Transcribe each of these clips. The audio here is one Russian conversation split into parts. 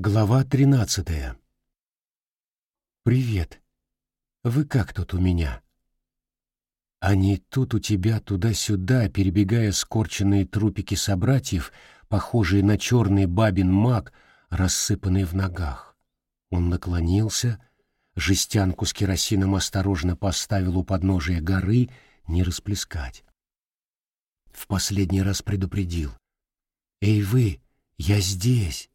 Глава тринадцатая. «Привет. Вы как тут у меня?» Они тут у тебя туда-сюда, перебегая скорченные трупики собратьев, похожие на черный бабин маг, рассыпанные в ногах. Он наклонился, жестянку с керосином осторожно поставил у подножия горы, не расплескать. В последний раз предупредил. «Эй вы, я здесь!»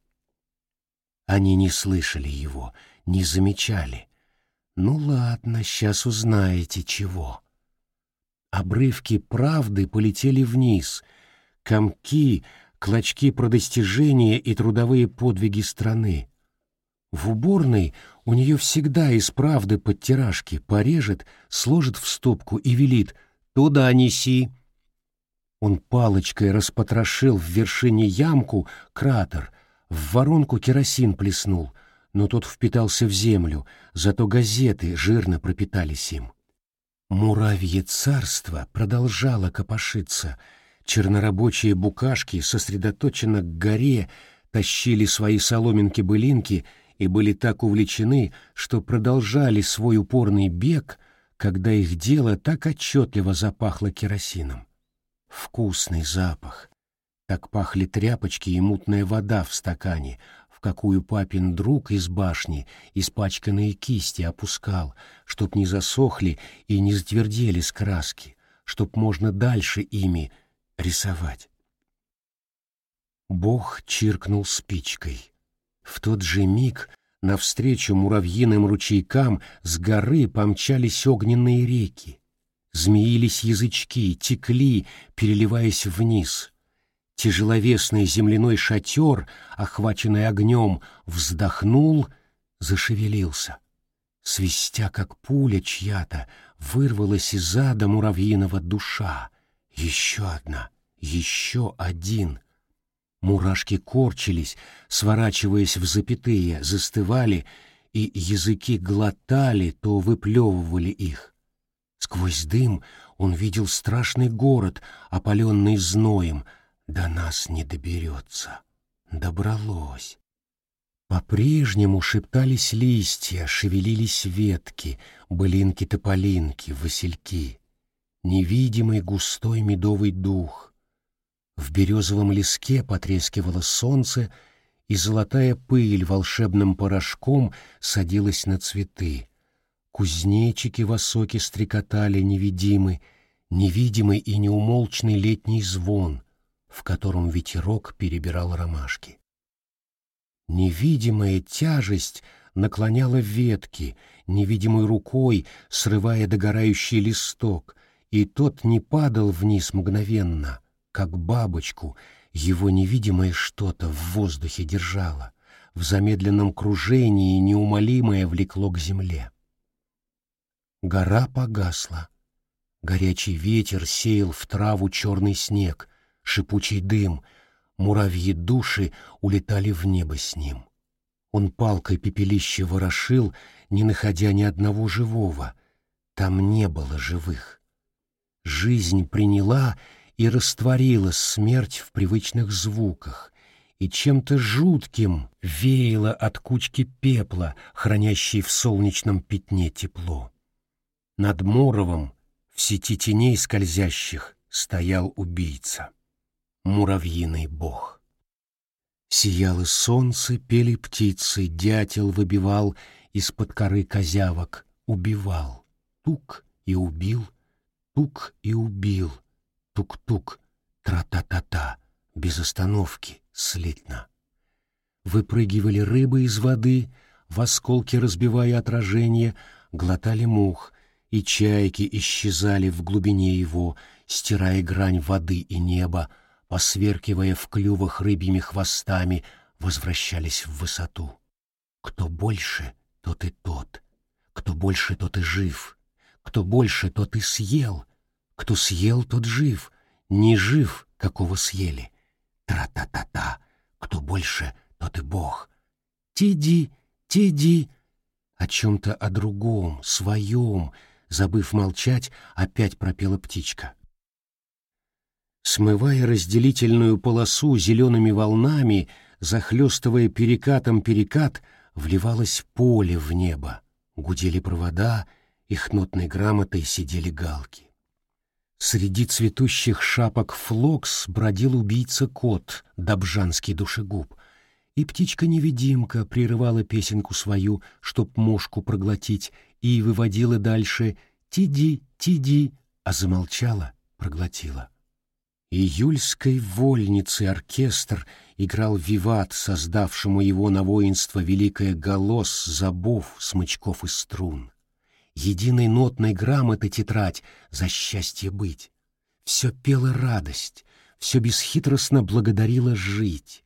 Они не слышали его, не замечали. Ну ладно, сейчас узнаете чего. Обрывки правды полетели вниз. Комки, клочки про достижения и трудовые подвиги страны. В уборной у нее всегда из правды подтиражки порежет, сложит в стопку и велит «Туда неси». Он палочкой распотрошил в вершине ямку кратер — в воронку керосин плеснул, но тот впитался в землю, зато газеты жирно пропитались им. Муравье царство продолжало копошиться. Чернорабочие букашки сосредоточенно к горе тащили свои соломинки-былинки и были так увлечены, что продолжали свой упорный бег, когда их дело так отчетливо запахло керосином. Вкусный запах, так пахли тряпочки и мутная вода в стакане, в какую папин друг из башни испачканные кисти опускал, чтоб не засохли и не затвердели с краски, чтоб можно дальше ими рисовать. Бог чиркнул спичкой. В тот же миг навстречу муравьиным ручейкам с горы помчались огненные реки. Змеились язычки, текли, переливаясь вниз — Тяжеловесный земляной шатер, охваченный огнем, вздохнул, зашевелился. Свистя, как пуля чья-то, вырвалась из ада муравьиного душа. Еще одна, еще один. Мурашки корчились, сворачиваясь в запятые, застывали, и языки глотали, то выплевывали их. Сквозь дым он видел страшный город, опаленный зноем — до нас не доберется. Добралось. По-прежнему шептались листья, шевелились ветки, былинки-тополинки, васильки. Невидимый густой медовый дух. В березовом леске потрескивало солнце, и золотая пыль волшебным порошком садилась на цветы. Кузнечики в осоке стрекотали невидимый, невидимый и неумолчный летний звон — в котором ветерок перебирал ромашки. Невидимая тяжесть наклоняла ветки, невидимой рукой срывая догорающий листок, и тот не падал вниз мгновенно, как бабочку, его невидимое что-то в воздухе держало, в замедленном кружении неумолимое влекло к земле. Гора погасла. Горячий ветер сеял в траву черный снег, шипучий дым, муравьи души улетали в небо с ним. Он палкой пепелище ворошил, не находя ни одного живого. Там не было живых. Жизнь приняла и растворила смерть в привычных звуках, и чем-то жутким веяло от кучки пепла, хранящей в солнечном пятне тепло. Над Моровом, в сети теней скользящих, стоял убийца муравьиный бог. Сияло солнце, пели птицы, дятел выбивал из-под коры козявок, убивал. Тук и убил, тук и убил, тук-тук, тра-та-та-та, без остановки, слитно. Выпрыгивали рыбы из воды, в осколки разбивая отражение, глотали мух, и чайки исчезали в глубине его, стирая грань воды и неба, посверкивая в клювах рыбьими хвостами, возвращались в высоту. Кто больше, тот и тот. Кто больше, тот и жив. Кто больше, тот и съел. Кто съел, тот жив. Не жив, какого съели. Тра-та-та-та. Кто больше, тот и бог. Тиди, тиди. О чем-то о другом, своем, забыв молчать, опять пропела птичка. Смывая разделительную полосу зелеными волнами, захлестывая перекатом перекат, вливалось поле в небо, гудели провода, их нотной грамотой сидели галки. Среди цветущих шапок флокс бродил убийца-кот, добжанский душегуб, и птичка-невидимка прерывала песенку свою, чтоб мошку проглотить, и выводила дальше «Тиди, тиди», а замолчала, проглотила. Июльской вольницы оркестр играл виват, создавшему его на воинство великое голос забов, смычков и струн. Единой нотной грамоты тетрадь за счастье быть. Все пела радость, все бесхитростно благодарила жить.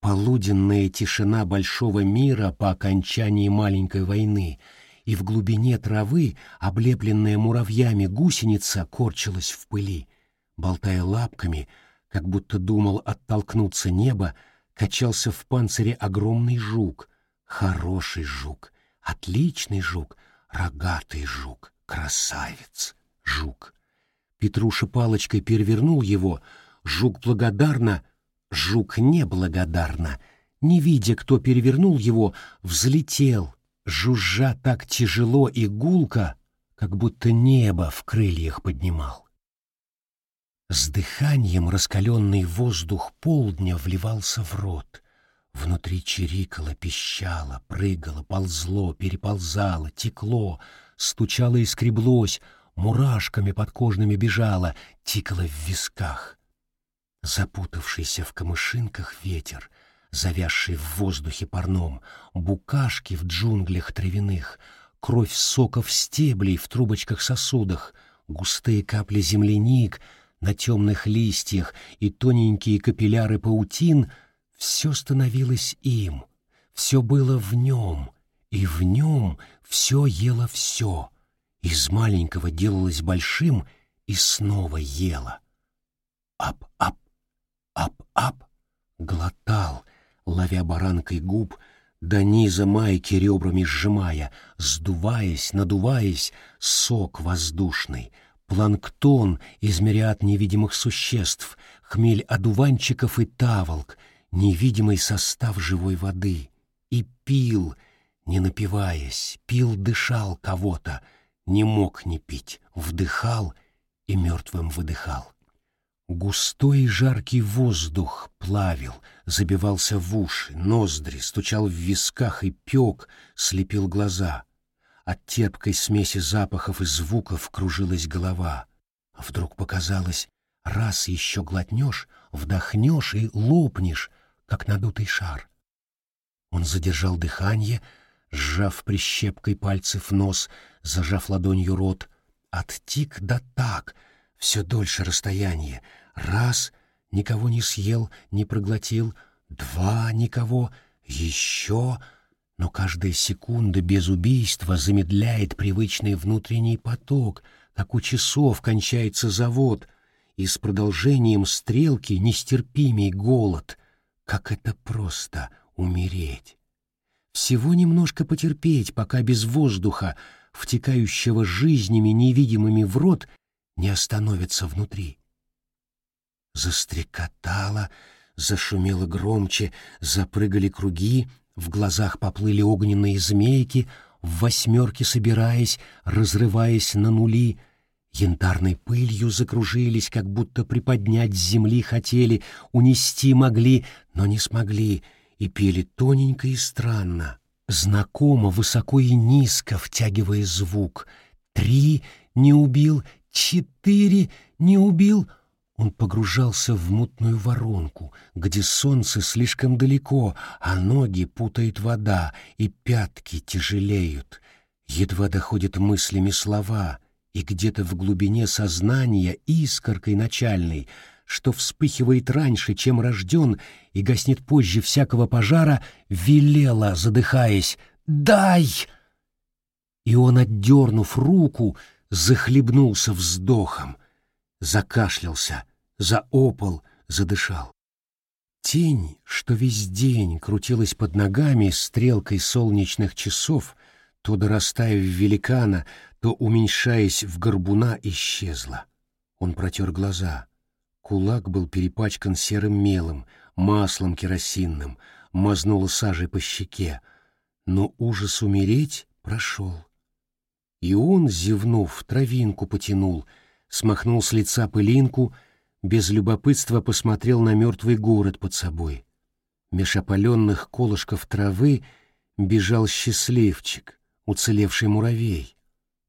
Полуденная тишина большого мира по окончании маленькой войны, и в глубине травы, облепленная муравьями гусеница, корчилась в пыли — болтая лапками, как будто думал оттолкнуться небо, качался в панцире огромный жук, хороший жук, отличный жук, рогатый жук, красавец, жук. Петруша палочкой перевернул его, жук благодарно, жук неблагодарно, не видя, кто перевернул его, взлетел, жужжа так тяжело и гулко, как будто небо в крыльях поднимал. С дыханием раскаленный воздух полдня вливался в рот. Внутри чирикало, пищало, прыгало, ползло, переползало, текло, стучало и скреблось, мурашками подкожными бежало, тикало в висках. Запутавшийся в камышинках ветер, завязший в воздухе парном, букашки в джунглях травяных, кровь соков стеблей в трубочках-сосудах, густые капли земляник — на темных листьях и тоненькие капилляры паутин, все становилось им, все было в нем, и в нем все ело все, из маленького делалось большим и снова ело. Ап-ап, ап-ап, глотал, ловя баранкой губ, до низа майки ребрами сжимая, сдуваясь, надуваясь, сок воздушный — планктон из мириад невидимых существ, хмель одуванчиков и таволк, невидимый состав живой воды. И пил, не напиваясь, пил, дышал кого-то, не мог не пить, вдыхал и мертвым выдыхал. Густой и жаркий воздух плавил, забивался в уши, ноздри, стучал в висках и пек, слепил глаза — от терпкой смеси запахов и звуков кружилась голова. А вдруг показалось, раз еще глотнешь, вдохнешь и лопнешь, как надутый шар. Он задержал дыхание, сжав прищепкой пальцев нос, зажав ладонью рот. От тик до так, все дольше расстояние. Раз — никого не съел, не проглотил. Два — никого. Еще — но каждая секунда без убийства замедляет привычный внутренний поток, как у часов кончается завод, и с продолжением стрелки нестерпимый голод. Как это просто умереть! Всего немножко потерпеть, пока без воздуха, втекающего жизнями невидимыми в рот, не остановится внутри. Застрекотало, зашумело громче, запрыгали круги, в глазах поплыли огненные змейки, в восьмерке собираясь, разрываясь на нули, янтарной пылью закружились, как будто приподнять с земли хотели, унести могли, но не смогли, и пели тоненько и странно, знакомо, высоко и низко, втягивая звук. Три не убил, четыре не убил — он погружался в мутную воронку, где солнце слишком далеко, а ноги путает вода, и пятки тяжелеют. Едва доходят мыслями слова, и где-то в глубине сознания искоркой начальной, что вспыхивает раньше, чем рожден, и гаснет позже всякого пожара, велела, задыхаясь, «Дай!» И он, отдернув руку, захлебнулся вздохом — закашлялся, заопал, задышал. Тень, что весь день крутилась под ногами стрелкой солнечных часов, то дорастая в великана, то уменьшаясь в горбуна, исчезла. Он протер глаза. Кулак был перепачкан серым мелом, маслом керосинным, мазнула сажей по щеке, но ужас умереть прошел. И он, зевнув, травинку потянул, смахнул с лица пылинку, без любопытства посмотрел на мертвый город под собой. Меж опаленных колышков травы бежал счастливчик, уцелевший муравей.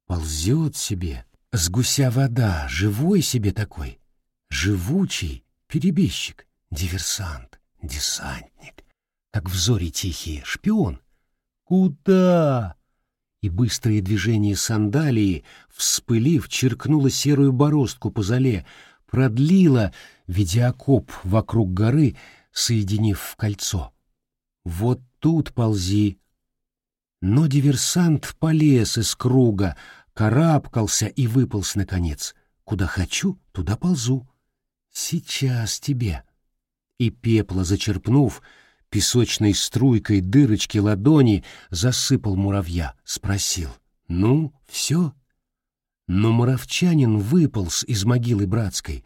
Ползет себе, с гуся вода, живой себе такой, живучий перебежчик, диверсант, десантник, как в зори тихие, шпион. Куда? И быстрые движения сандалии, вспылив, черкнула серую бороздку по зале, продлила, ведя окоп вокруг горы, соединив в кольцо. Вот тут ползи. Но диверсант полез из круга, карабкался и выполз наконец. Куда хочу, туда ползу. Сейчас тебе. И пепла зачерпнув, песочной струйкой дырочки ладони засыпал муравья, спросил. «Ну, все?» Но муравчанин выполз из могилы братской.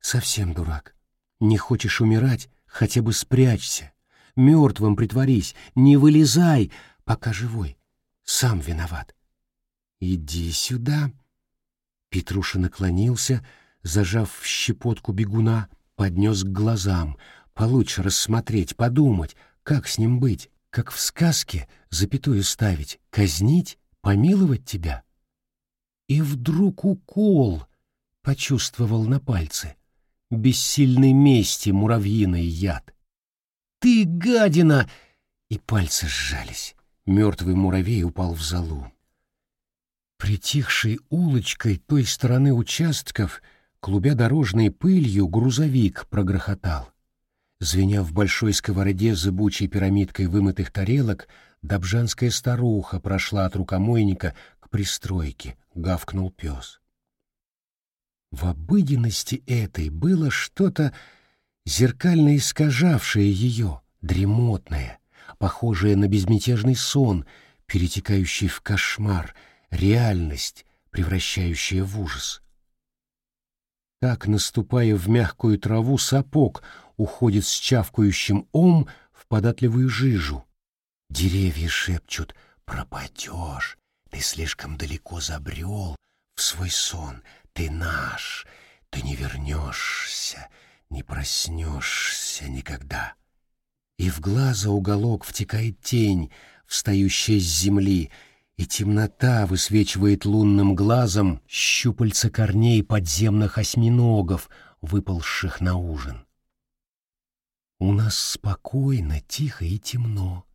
Совсем дурак. Не хочешь умирать? Хотя бы спрячься. Мертвым притворись. Не вылезай, пока живой. Сам виноват. Иди сюда. Петруша наклонился, зажав щепотку бегуна, поднес к глазам. Получше рассмотреть, подумать, как с ним быть, как в сказке запятую ставить, казнить, помиловать тебя. И вдруг укол почувствовал на пальце. Бессильной мести муравьиный яд. «Ты гадина!» И пальцы сжались. Мертвый муравей упал в залу. Притихшей улочкой той стороны участков, клубя дорожной пылью, грузовик прогрохотал. Звеня в большой сковороде зыбучей пирамидкой вымытых тарелок, добжанская старуха прошла от рукомойника к пристройке, гавкнул пес. В обыденности этой было что-то зеркально искажавшее ее, дремотное, похожее на безмятежный сон, перетекающий в кошмар, реальность, превращающая в ужас. Так, наступая в мягкую траву, сапог уходит с чавкающим ом в податливую жижу. Деревья шепчут «Пропадешь, ты слишком далеко забрел в свой сон, ты наш, ты не вернешься, не проснешься никогда». И в глаза уголок втекает тень, встающая с земли, и темнота высвечивает лунным глазом щупальца корней подземных осьминогов, выползших на ужин. У нас спокойно, тихо и темно.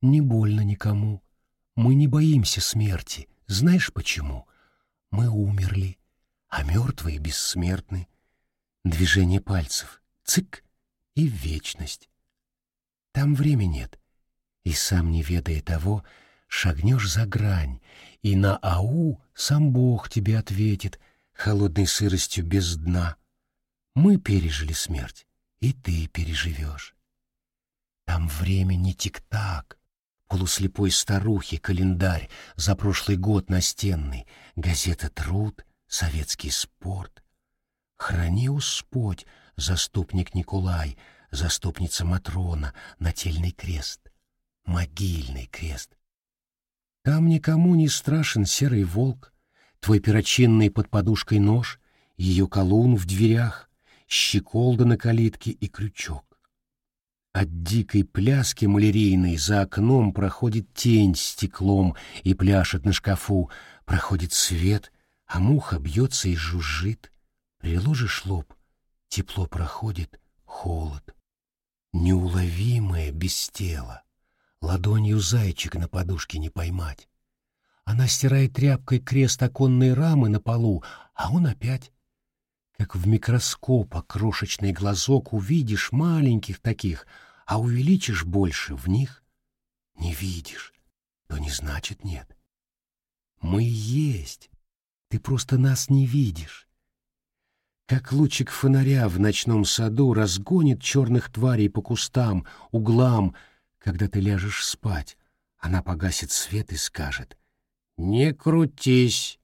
Не больно никому. Мы не боимся смерти. Знаешь почему? Мы умерли, а мертвые бессмертны. Движение пальцев. Цик и вечность. Там времени нет. И сам не ведая того, шагнешь за грань, и на ау сам Бог тебе ответит холодной сыростью без дна. Мы пережили смерть, и ты переживешь. Там время не тик-так, полуслепой старухи календарь за прошлый год настенный, газета «Труд», советский спорт. Храни Господь, заступник Николай, заступница Матрона, нательный крест, могильный крест. Там никому не страшен серый волк, твой перочинный под подушкой нож, ее колун в дверях, щеколда на калитке и крючок. От дикой пляски малярийной за окном проходит тень стеклом и пляшет на шкафу, проходит свет, а муха бьется и жужжит. Приложишь лоб, тепло проходит, холод. Неуловимое без тела. Ладонью зайчик на подушке не поймать. Она стирает тряпкой крест оконной рамы на полу, а он опять. Как в микроскоп крошечный глазок увидишь маленьких таких, а увеличишь больше в них — не видишь, то не значит нет. Мы есть, ты просто нас не видишь. Как лучик фонаря в ночном саду разгонит черных тварей по кустам, углам — когда ты ляжешь спать, она погасит свет и скажет «Не крутись,